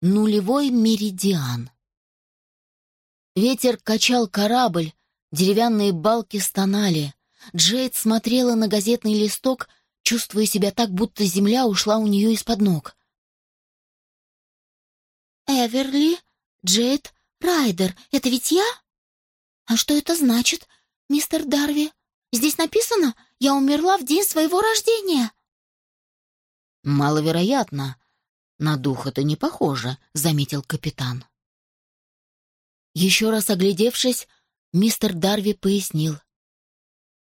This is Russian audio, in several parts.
Нулевой меридиан. Ветер качал корабль, деревянные балки стонали. Джейд смотрела на газетный листок, чувствуя себя так, будто земля ушла у нее из-под ног. «Эверли, Джейд, Райдер, это ведь я? А что это значит, мистер Дарви? Здесь написано, я умерла в день своего рождения». «Маловероятно. На дух это не похоже», — заметил капитан. Еще раз оглядевшись, мистер Дарви пояснил.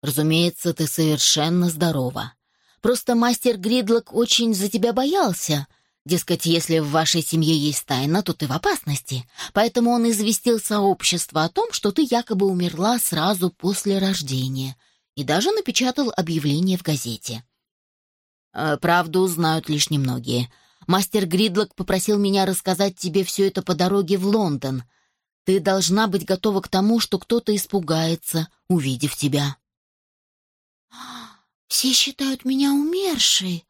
«Разумеется, ты совершенно здорова. Просто мастер Гридлок очень за тебя боялся. Дескать, если в вашей семье есть тайна, то ты в опасности. Поэтому он известил сообщество о том, что ты якобы умерла сразу после рождения, и даже напечатал объявление в газете. Э, правду знают лишь немногие. Мастер Гридлок попросил меня рассказать тебе все это по дороге в Лондон. Ты должна быть готова к тому, что кто-то испугается, увидев тебя. «Все считают меня умершей».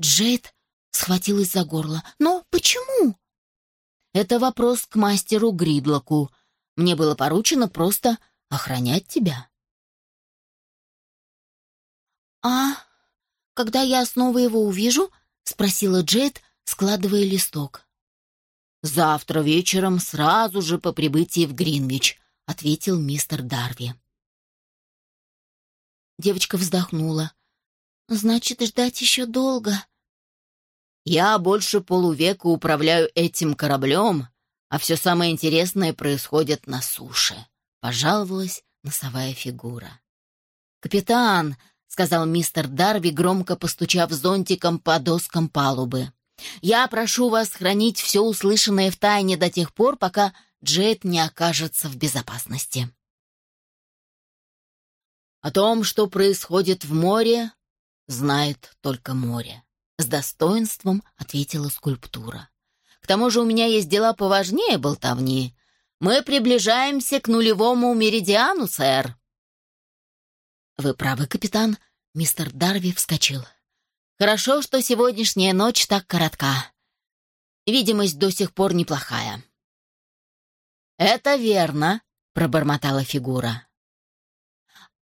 Джейд схватилась за горло. «Но почему?» «Это вопрос к мастеру Гридлоку. Мне было поручено просто охранять тебя». «А когда я снова его увижу?» — спросила Джейд, складывая листок. «Завтра вечером, сразу же по прибытии в Гринвич», — ответил мистер Дарви. Девочка вздохнула. «Значит, ждать еще долго». «Я больше полувека управляю этим кораблем, а все самое интересное происходит на суше», — пожаловалась носовая фигура. «Капитан», — сказал мистер Дарви, громко постучав зонтиком по доскам палубы, «я прошу вас хранить все услышанное в тайне до тех пор, пока Джет не окажется в безопасности». О том, что происходит в море, знает только море. С достоинством ответила скульптура. К тому же у меня есть дела поважнее болтовни. Мы приближаемся к нулевому меридиану, сэр. Вы правы, капитан. Мистер Дарви вскочил. Хорошо, что сегодняшняя ночь так коротка. Видимость до сих пор неплохая. Это верно, пробормотала фигура.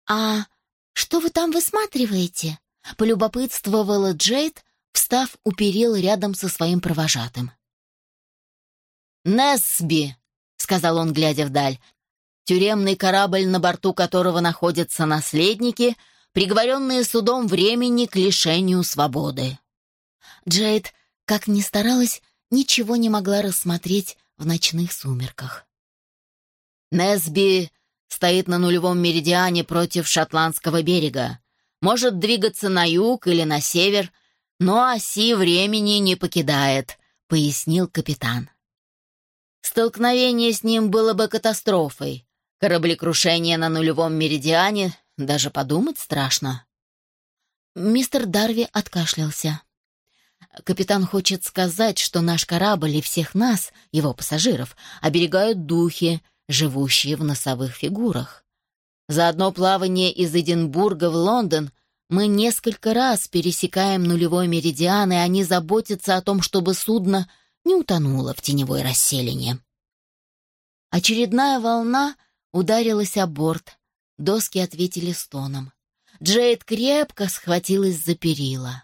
«А что вы там высматриваете?» — полюбопытствовала Джейд, встав у перил рядом со своим провожатым. «Несби», — сказал он, глядя вдаль, «тюремный корабль, на борту которого находятся наследники, приговоренные судом времени к лишению свободы». Джейд, как ни старалась, ничего не могла рассмотреть в ночных сумерках. «Несби стоит на нулевом меридиане против шотландского берега. Может двигаться на юг или на север, но оси времени не покидает», — пояснил капитан. Столкновение с ним было бы катастрофой. Кораблекрушение на нулевом меридиане даже подумать страшно. Мистер Дарви откашлялся. Капитан хочет сказать, что наш корабль и всех нас, его пассажиров, оберегают духи, живущие в носовых фигурах. За одно плавание из Эдинбурга в Лондон мы несколько раз пересекаем нулевой меридиан, и они заботятся о том, чтобы судно не утонуло в теневой расселине. Очередная волна ударилась о борт, доски ответили стоном. Джейд крепко схватилась за перила.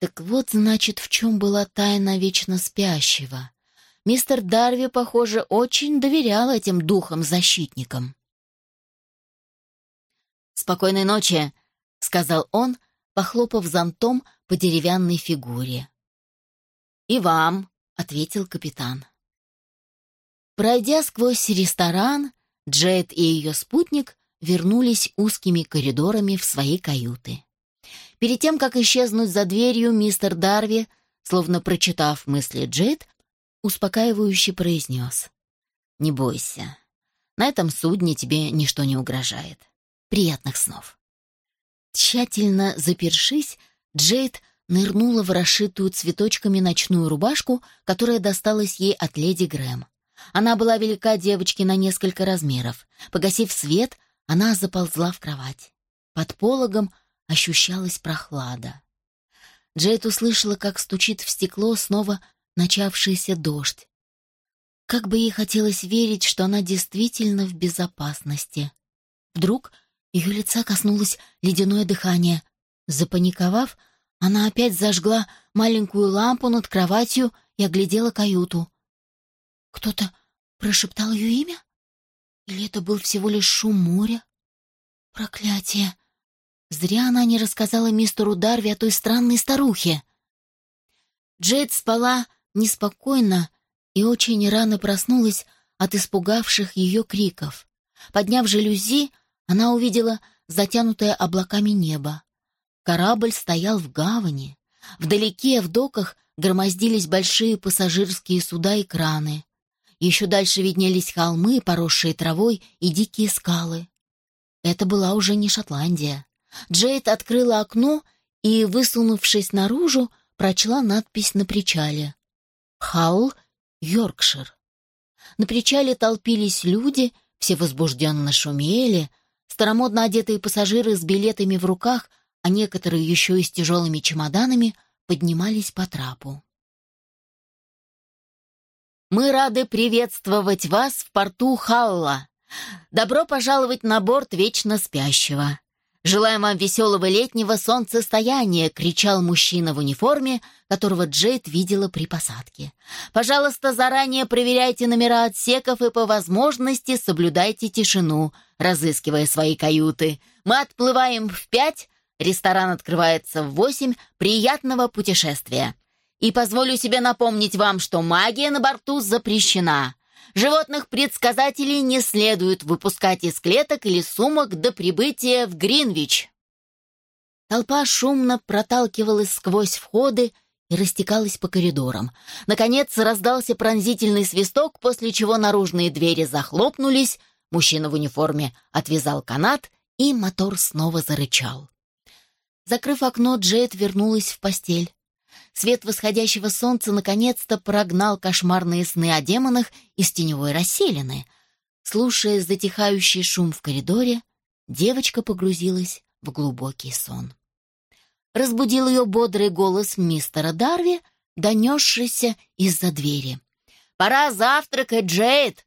Так вот, значит, в чем была тайна вечно спящего. Мистер Дарви, похоже, очень доверял этим духам-защитникам. «Спокойной ночи», — сказал он, похлопав зонтом по деревянной фигуре. «И вам», — ответил капитан. Пройдя сквозь ресторан, Джет и ее спутник вернулись узкими коридорами в свои каюты. Перед тем, как исчезнуть за дверью, мистер Дарви, словно прочитав мысли Джет, успокаивающе произнес. «Не бойся. На этом судне тебе ничто не угрожает. Приятных снов». Тщательно запершись, Джейд нырнула в расшитую цветочками ночную рубашку, которая досталась ей от леди Грэм. Она была велика девочке на несколько размеров. Погасив свет, она заползла в кровать. Под пологом ощущалась прохлада. Джейд услышала, как стучит в стекло снова начавшийся дождь. Как бы ей хотелось верить, что она действительно в безопасности. Вдруг ее лица коснулось ледяное дыхание. Запаниковав, она опять зажгла маленькую лампу над кроватью и оглядела каюту. Кто-то прошептал ее имя? Или это был всего лишь шум моря? Проклятие! Зря она не рассказала мистеру Дарви о той странной старухе. Джейд спала неспокойно и очень рано проснулась от испугавших ее криков. Подняв жалюзи, она увидела затянутое облаками небо. Корабль стоял в гавани. Вдалеке, в доках, громоздились большие пассажирские суда и краны. Еще дальше виднелись холмы, поросшие травой, и дикие скалы. Это была уже не Шотландия. Джейд открыла окно и, высунувшись наружу, прочла надпись на причале. «Халл, Йоркшир». На причале толпились люди, все возбужденно шумели, старомодно одетые пассажиры с билетами в руках, а некоторые еще и с тяжелыми чемоданами, поднимались по трапу. «Мы рады приветствовать вас в порту Халла. Добро пожаловать на борт Вечно Спящего. «Желаем вам веселого летнего солнцестояния!» — кричал мужчина в униформе, которого Джейд видела при посадке. «Пожалуйста, заранее проверяйте номера отсеков и по возможности соблюдайте тишину, разыскивая свои каюты. Мы отплываем в пять, ресторан открывается в восемь. Приятного путешествия!» И позволю себе напомнить вам, что магия на борту запрещена. Животных предсказателей не следует выпускать из клеток или сумок до прибытия в Гринвич. Толпа шумно проталкивалась сквозь входы и растекалась по коридорам. Наконец раздался пронзительный свисток, после чего наружные двери захлопнулись, мужчина в униформе отвязал канат, и мотор снова зарычал. Закрыв окно, Джейд вернулась в постель. Свет восходящего солнца наконец-то прогнал кошмарные сны о демонах из теневой расселины. Слушая затихающий шум в коридоре, девочка погрузилась в глубокий сон. Разбудил ее бодрый голос мистера Дарви, донесшийся из-за двери. «Пора завтракать, Джейд!»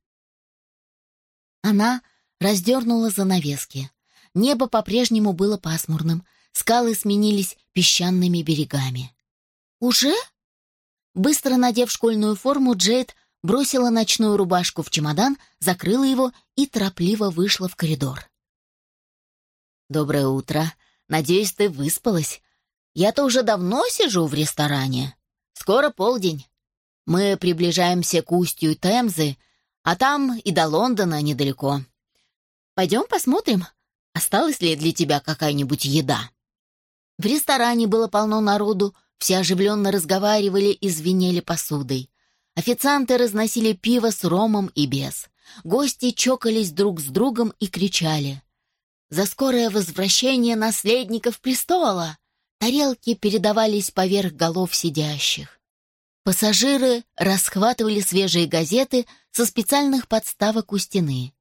Она раздернула занавески. Небо по-прежнему было пасмурным, скалы сменились песчаными берегами. «Уже?» Быстро надев школьную форму, Джейд бросила ночную рубашку в чемодан, закрыла его и торопливо вышла в коридор. «Доброе утро. Надеюсь, ты выспалась. Я-то уже давно сижу в ресторане. Скоро полдень. Мы приближаемся к устью Темзы, а там и до Лондона недалеко. Пойдем посмотрим, осталась ли для тебя какая-нибудь еда». В ресторане было полно народу, все оживленно разговаривали и звенели посудой. Официанты разносили пиво с ромом и без. Гости чокались друг с другом и кричали. «За скорое возвращение наследников престола!» Тарелки передавались поверх голов сидящих. Пассажиры расхватывали свежие газеты со специальных подставок у стены.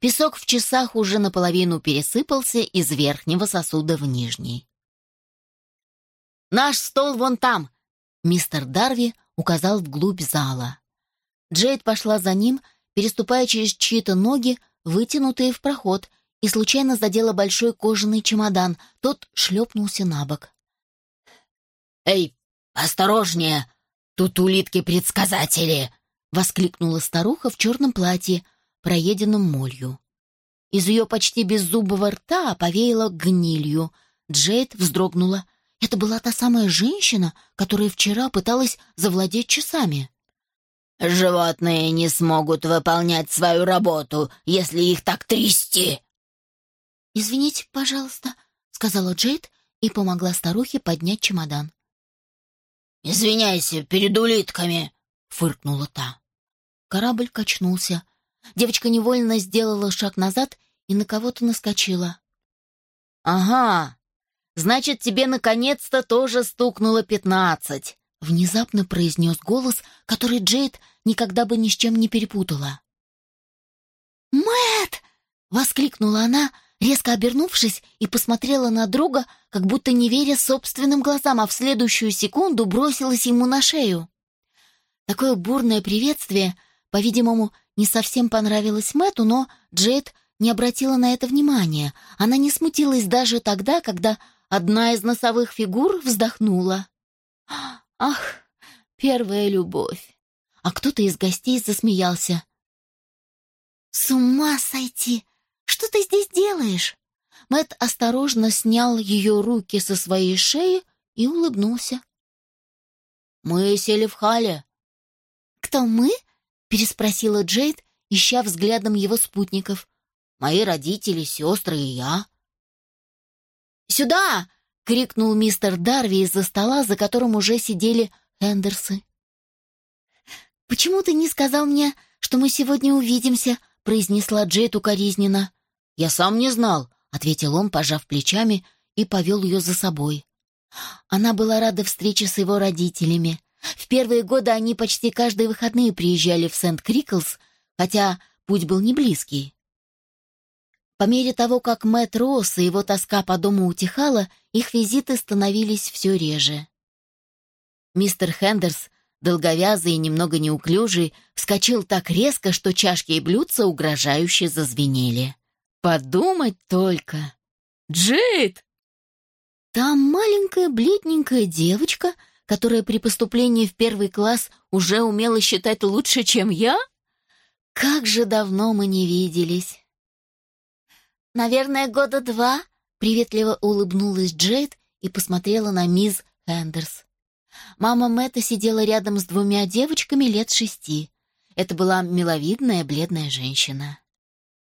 Песок в часах уже наполовину пересыпался из верхнего сосуда в нижний. Наш стол вон там!» Мистер Дарви указал вглубь зала. Джейд пошла за ним, переступая через чьи-то ноги, вытянутые в проход, и случайно задела большой кожаный чемодан. Тот шлепнулся на бок. «Эй, осторожнее! Тут улитки-предсказатели!» — воскликнула старуха в черном платье, проеденном молью. Из ее почти беззубого рта повеяло гнилью. Джейд вздрогнула. Это была та самая женщина, которая вчера пыталась завладеть часами. «Животные не смогут выполнять свою работу, если их так трясти!» «Извините, пожалуйста», — сказала Джейд и помогла старухе поднять чемодан. «Извиняйся перед улитками», — фыркнула та. Корабль качнулся. Девочка невольно сделала шаг назад и на кого-то наскочила. «Ага, Значит, тебе наконец-то тоже стукнуло пятнадцать!» Внезапно произнес голос, который Джейд никогда бы ни с чем не перепутала. Мэт! воскликнула она, резко обернувшись и посмотрела на друга, как будто не веря собственным глазам, а в следующую секунду бросилась ему на шею. Такое бурное приветствие, по-видимому, не совсем понравилось Мэтту, но Джейд не обратила на это внимания. Она не смутилась даже тогда, когда одна из носовых фигур вздохнула. «Ах, первая любовь!» А кто-то из гостей засмеялся. «С ума сойти! Что ты здесь делаешь?» Мэт осторожно снял ее руки со своей шеи и улыбнулся. «Мы сели в хале». «Кто мы?» — переспросила Джейд, ища взглядом его спутников. «Мои родители, сестры и я». «Сюда!» — крикнул мистер Дарви из-за стола, за которым уже сидели Хендерсы. «Почему ты не сказал мне, что мы сегодня увидимся?» — произнесла Джейд укоризненно. «Я сам не знал», — ответил он, пожав плечами, и повел ее за собой. Она была рада встрече с его родителями. В первые годы они почти каждые выходные приезжали в Сент-Криклс, хотя путь был не близкий. По мере того, как Мэтт рос и его тоска по дому утихала, их визиты становились все реже. Мистер Хендерс, долговязый и немного неуклюжий, вскочил так резко, что чашки и блюдца угрожающе зазвенели. «Подумать только!» «Джейд!» Там маленькая бледненькая девочка, которая при поступлении в первый класс уже умела считать лучше, чем я? Как же давно мы не виделись. Наверное, года два, приветливо улыбнулась Джейд и посмотрела на мисс Хендерс. Мама Мэтта сидела рядом с двумя девочками лет шести. Это была миловидная бледная женщина.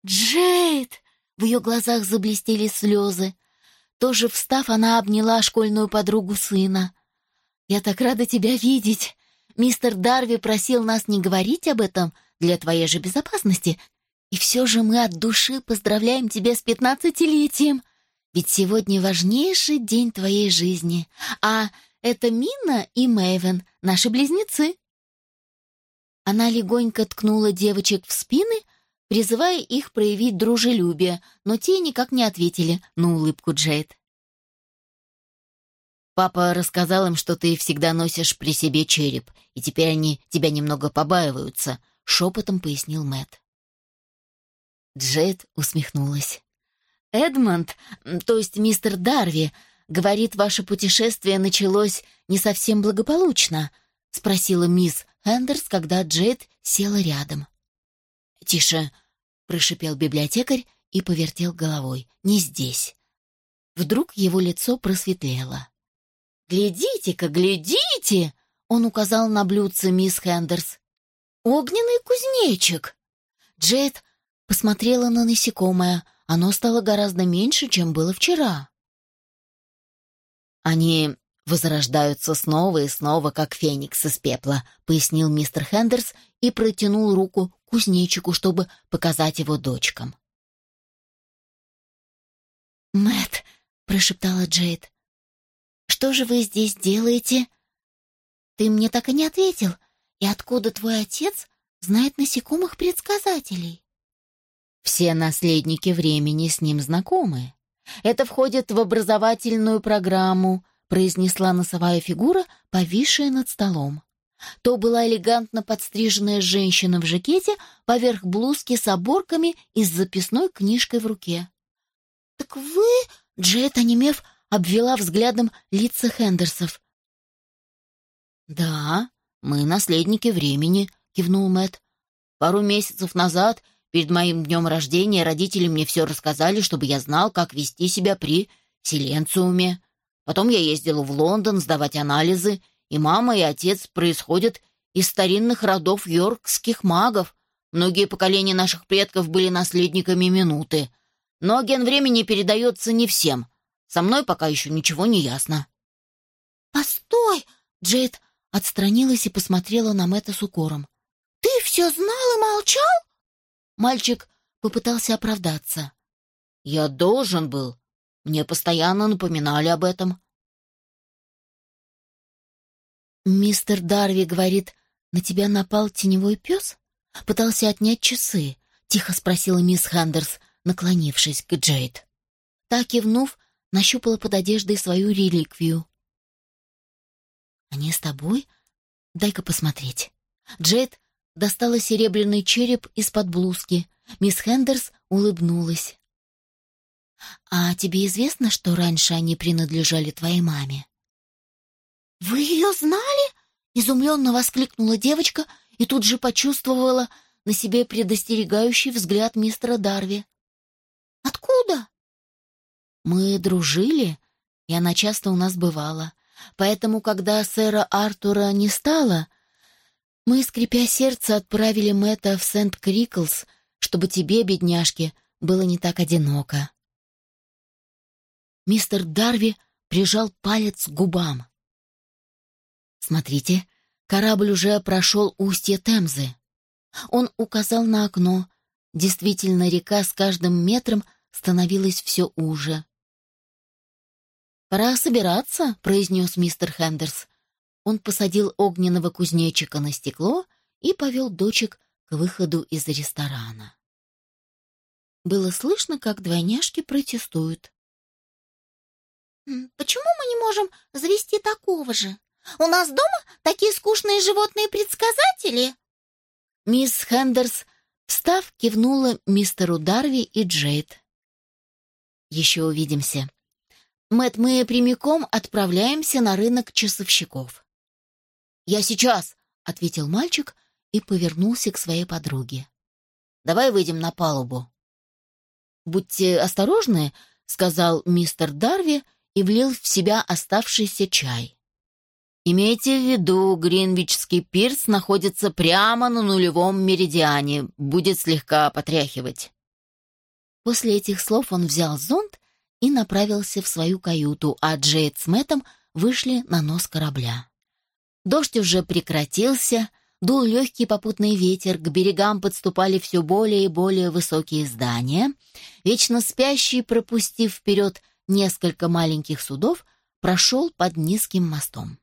«Джейд!» — в ее глазах заблестели слезы. Тоже встав, она обняла школьную подругу сына. «Я так рада тебя видеть. Мистер Дарви просил нас не говорить об этом для твоей же безопасности. И все же мы от души поздравляем тебя с пятнадцатилетием. Ведь сегодня важнейший день твоей жизни. А это Мина и Мэйвен, наши близнецы». Она легонько ткнула девочек в спины, призывая их проявить дружелюбие, но те никак не ответили на улыбку Джейд. «Папа рассказал им, что ты всегда носишь при себе череп, и теперь они тебя немного побаиваются», — шепотом пояснил Мэт. Джейд усмехнулась. «Эдмонд, то есть мистер Дарви, говорит, ваше путешествие началось не совсем благополучно?» — спросила мисс Хендерс, когда Джейд села рядом. «Тише, прошипел библиотекарь и повертел головой. «Не здесь». Вдруг его лицо просветлело. «Глядите-ка, глядите!» Он указал на блюдце мисс Хендерс. «Огненный кузнечик!» Джейд посмотрела на насекомое. Оно стало гораздо меньше, чем было вчера. «Они возрождаются снова и снова, как феникс из пепла», — пояснил мистер Хендерс и протянул руку кузнечику, чтобы показать его дочкам. Мэт, прошептала Джейд, — «что же вы здесь делаете? Ты мне так и не ответил. И откуда твой отец знает насекомых-предсказателей?» Все наследники времени с ним знакомы. Это входит в образовательную программу, произнесла носовая фигура, повисшая над столом. То была элегантно подстриженная женщина в жакете поверх блузки с оборками и с записной книжкой в руке. «Так вы...» — Джет, онемев, обвела взглядом лица Хендерсов. «Да, мы наследники времени», — кивнул Мэт. «Пару месяцев назад, перед моим днем рождения, родители мне все рассказали, чтобы я знал, как вести себя при Силенциуме. Потом я ездил в Лондон сдавать анализы и мама, и отец происходят из старинных родов йоркских магов. Многие поколения наших предков были наследниками минуты. Но ген времени передается не всем. Со мной пока еще ничего не ясно». «Постой!» — Джейд отстранилась и посмотрела на Мэтта с укором. «Ты все знал и молчал?» Мальчик попытался оправдаться. «Я должен был. Мне постоянно напоминали об этом. «Мистер Дарви говорит, на тебя напал теневой пес? Пытался отнять часы?» — тихо спросила мисс Хандерс, наклонившись к Джейд. Та, кивнув, нащупала под одеждой свою реликвию. «Они с тобой? Дай-ка посмотреть». Джейд достала серебряный череп из-под блузки. Мисс Хендерс улыбнулась. «А тебе известно, что раньше они принадлежали твоей маме?» «Вы ее знали?» — изумленно воскликнула девочка и тут же почувствовала на себе предостерегающий взгляд мистера Дарви. «Откуда?» «Мы дружили, и она часто у нас бывала. Поэтому, когда сэра Артура не стало, мы, скрипя сердце, отправили Мэтта в Сент-Криклс, чтобы тебе, бедняжке, было не так одиноко». Мистер Дарви прижал палец к губам. «Смотрите, корабль уже прошел устье Темзы». Он указал на окно. Действительно, река с каждым метром становилась все уже. «Пора собираться», — произнес мистер Хендерс. Он посадил огненного кузнечика на стекло и повел дочек к выходу из ресторана. Было слышно, как двойняшки протестуют. «Почему мы не можем завести такого же? У нас дома такие скучные животные-предсказатели?» Мисс Хендерс, встав, кивнула мистеру Дарви и Джейд. «Еще увидимся», Мэт, мы прямиком отправляемся на рынок часовщиков. Я сейчас, ответил мальчик и повернулся к своей подруге. Давай выйдем на палубу. Будьте осторожны, сказал мистер Дарви и влил в себя оставшийся чай. Имейте в виду, Гринвичский пирс находится прямо на нулевом меридиане, будет слегка потряхивать. После этих слов он взял зонт и направился в свою каюту, а Джейд с Мэттом вышли на нос корабля. Дождь уже прекратился, дул легкий попутный ветер, к берегам подступали все более и более высокие здания. Вечно спящий, пропустив вперед несколько маленьких судов, прошел под низким мостом.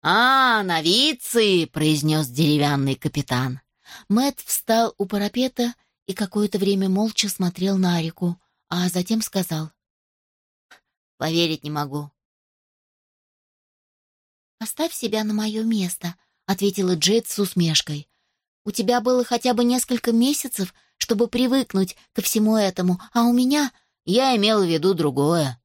«А, новицы!» — произнес деревянный капитан. Мэт встал у парапета и какое-то время молча смотрел на реку, а затем сказал. «Поверить не могу». «Поставь себя на мое место», — ответила Джейд с усмешкой. «У тебя было хотя бы несколько месяцев, чтобы привыкнуть ко всему этому, а у меня...» «Я имел в виду другое».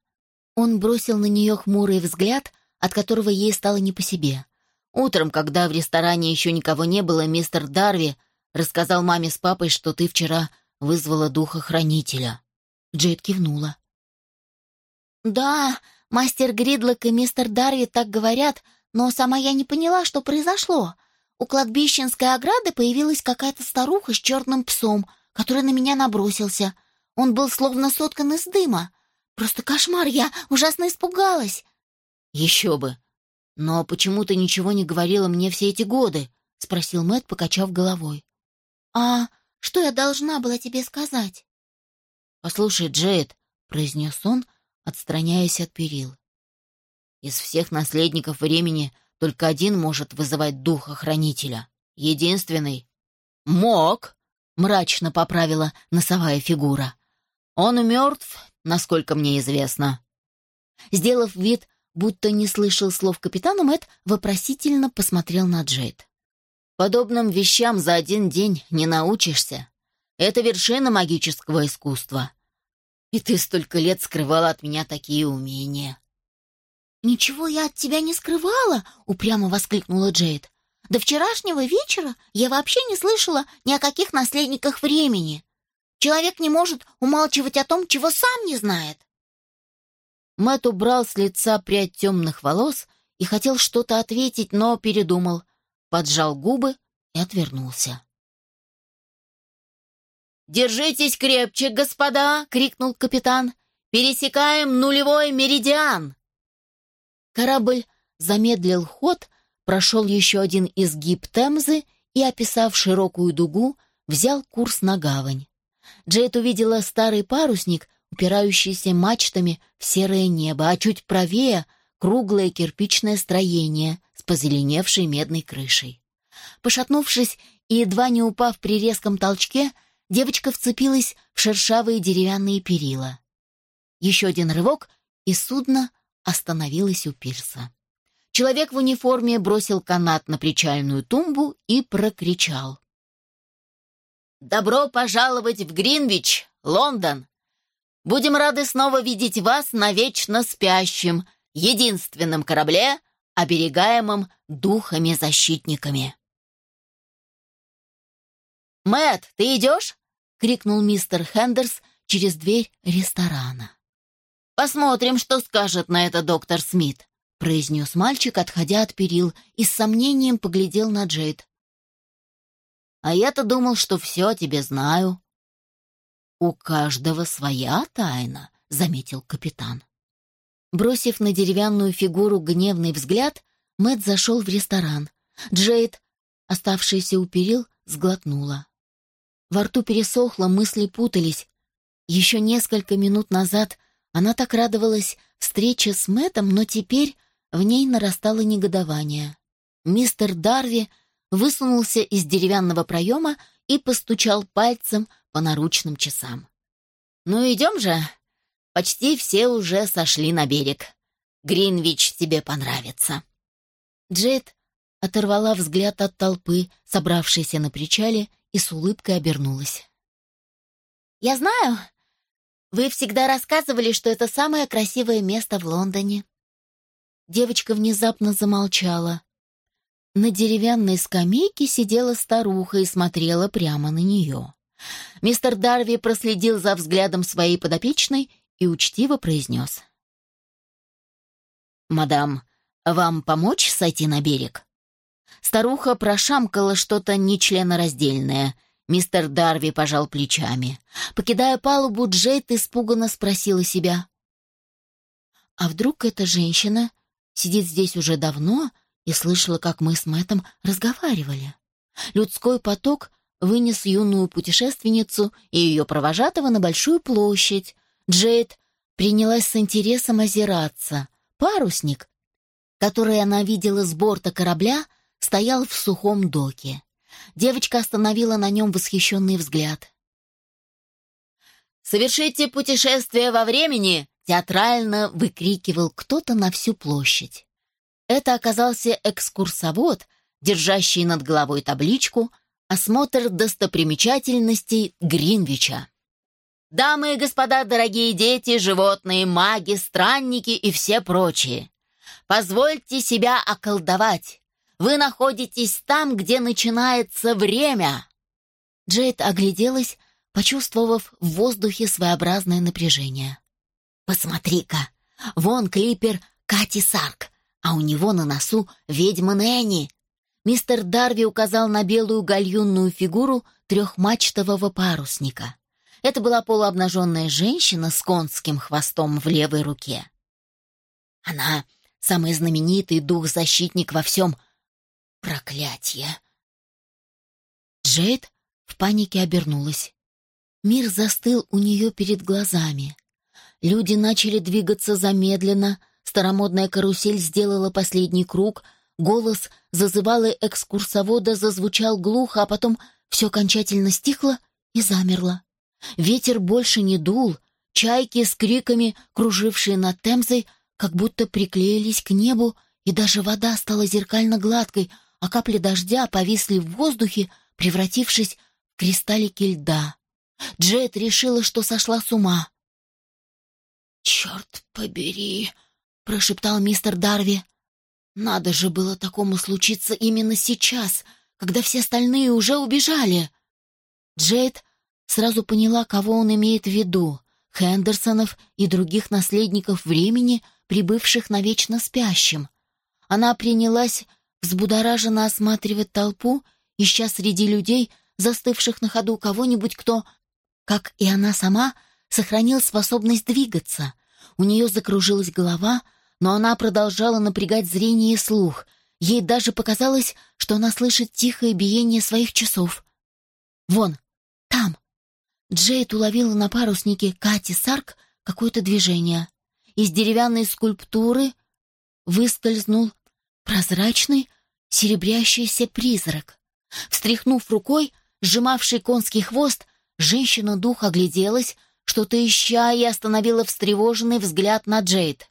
Он бросил на нее хмурый взгляд, от которого ей стало не по себе. Утром, когда в ресторане еще никого не было, мистер Дарви Рассказал маме с папой, что ты вчера вызвала духа-хранителя». Джейд кивнула. «Да, мастер Гридлок и мистер Дарви так говорят, но сама я не поняла, что произошло. У кладбищенской ограды появилась какая-то старуха с черным псом, который на меня набросился. Он был словно соткан из дыма. Просто кошмар, я ужасно испугалась». «Еще бы! Но почему ты ничего не говорила мне все эти годы?» — спросил Мэтт, покачав головой. «А что я должна была тебе сказать?» «Послушай, Джейд», — произнес он, отстраняясь от перил. «Из всех наследников времени только один может вызывать духа-хранителя. Единственный». «Мог», — мрачно поправила носовая фигура. «Он мертв, насколько мне известно». Сделав вид, будто не слышал слов капитана, Мэтт вопросительно посмотрел на Джейд. Подобным вещам за один день не научишься. Это вершина магического искусства. И ты столько лет скрывала от меня такие умения. «Ничего я от тебя не скрывала!» — упрямо воскликнула Джейд. «До вчерашнего вечера я вообще не слышала ни о каких наследниках времени. Человек не может умалчивать о том, чего сам не знает». Мэтт убрал с лица прядь темных волос и хотел что-то ответить, но передумал — поджал губы и отвернулся. «Держитесь крепче, господа!» — крикнул капитан. «Пересекаем нулевой меридиан!» Корабль замедлил ход, прошел еще один изгиб Темзы и, описав широкую дугу, взял курс на гавань. Джейд увидела старый парусник, упирающийся мачтами в серое небо, а чуть правее — круглое кирпичное строение, позеленевшей медной крышей. Пошатнувшись и едва не упав при резком толчке, девочка вцепилась в шершавые деревянные перила. Еще один рывок, и судно остановилось у пирса. Человек в униформе бросил канат на причальную тумбу и прокричал. «Добро пожаловать в Гринвич, Лондон! Будем рады снова видеть вас на вечно спящем, единственном корабле, оберегаемом духами-защитниками». Мэт, ты идешь?» — крикнул мистер Хендерс через дверь ресторана. «Посмотрим, что скажет на это доктор Смит», — произнес мальчик, отходя от перил, и с сомнением поглядел на Джейд. «А я-то думал, что все о тебе знаю». «У каждого своя тайна», — заметил капитан. Бросив на деревянную фигуру гневный взгляд, Мэт зашел в ресторан. Джейд, оставшаяся у перил, сглотнула. Во рту пересохло, мысли путались. Еще несколько минут назад она так радовалась встрече с Мэтом, но теперь в ней нарастало негодование. Мистер Дарви высунулся из деревянного проема и постучал пальцем по наручным часам. «Ну, идем же. Почти все уже сошли на берег. Гринвич тебе понравится». Джейд оторвала взгляд от толпы, собравшейся на причале, и с улыбкой обернулась. «Я знаю, вы всегда рассказывали, что это самое красивое место в Лондоне». Девочка внезапно замолчала. На деревянной скамейке сидела старуха и смотрела прямо на нее. Мистер Дарви проследил за взглядом своей подопечной и учтиво произнес. «Мадам, вам помочь сойти на берег?» Старуха прошамкала что-то нечленораздельное, Мистер Дарви пожал плечами. Покидая палубу, Джейд испуганно спросила себя. «А вдруг эта женщина сидит здесь уже давно и слышала, как мы с Мэттом разговаривали?» Людской поток вынес юную путешественницу и ее провожатого на большую площадь. Джейд принялась с интересом озираться. Парусник, который она видела с борта корабля, стоял в сухом доке. Девочка остановила на нем восхищенный взгляд. «Совершите путешествие во времени!» — театрально выкрикивал кто-то на всю площадь. Это оказался экскурсовод, держащий над головой табличку «Осмотр достопримечательностей Гринвича». Дамы и господа, дорогие дети, животные, маги, странники и все прочие, позвольте себя околдовать. Вы находитесь там, где начинается время!» Джейд огляделась, почувствовав в воздухе своеобразное напряжение. «Посмотри-ка, вон клипер Кати Сарк, а у него на носу ведьма Нэнни!» Мистер Дарви указал на белую гальюнную фигуру трехмачтового парусника. Это была полуобнаженная женщина с конским хвостом в левой руке. Она самый знаменитый дух-защитник во всем Проклятье! Джейд в панике обернулась. Мир застыл у нее перед глазами. Люди начали двигаться замедленно, старомодная карусель сделала последний круг, голос зазывала экскурсовода зазвучал глухо, а потом все окончательно стихло и замерло. Ветер больше не дул, чайки с криками, кружившие над Темзой, как будто приклеились к небу, и даже вода стала зеркально гладкой — а капли дождя повисли в воздухе, превратившись в кристаллики льда. Джет решила, что сошла с ума. «Черт побери!» — прошептал мистер Дарви. «Надо же было такому случиться именно сейчас, когда все остальные уже убежали!» Джейд сразу поняла, кого он имеет в виду — Хендерсонов и других наследников времени, прибывших навечно спящим. Она принялась взбудораженно осматривать толпу, ища среди людей, застывших на ходу кого-нибудь, кто, как и она сама, сохранил способность двигаться. У нее закружилась голова, но она продолжала напрягать зрение и слух. Ей даже показалось, что она слышит тихое биение своих часов. «Вон, там!» Джейд уловила на паруснике Кати Сарк какое-то движение. Из деревянной скульптуры выскользнул прозрачный, серебрящийся призрак. Встряхнув рукой, сжимавший конский хвост, женщина-дух огляделась, что-то ища и остановила встревоженный взгляд на Джейд.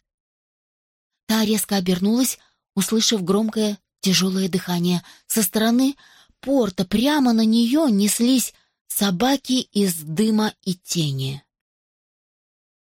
Та резко обернулась, услышав громкое тяжелое дыхание. Со стороны порта прямо на нее неслись собаки из дыма и тени.